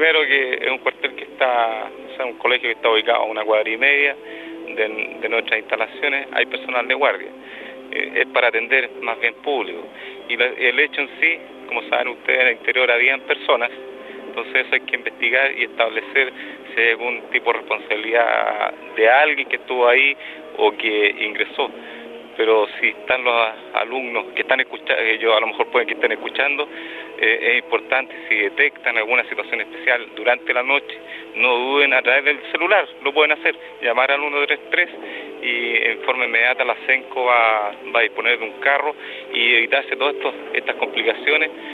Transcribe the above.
primero que es un cuartel que está, o sea, un colegio que está ubicado a una cuadra y media de, nuestras instalaciones, hay personal de guardia. Eh, es para atender más bien público. Y el hecho en sí, como saben ustedes, en el interior habían personas, entonces eso hay que investigar y establecer si hay algún tipo de responsabilidad de alguien que estuvo ahí o que ingresó pero si están los alumnos que están escuchando, ellos a lo mejor pueden que estén escuchando, eh, es importante si detectan alguna situación especial durante la noche, no duden a través del celular, lo pueden hacer, llamar al 133 y en forma inmediata la CENCO va, va a disponer de un carro y evitarse todas estas complicaciones.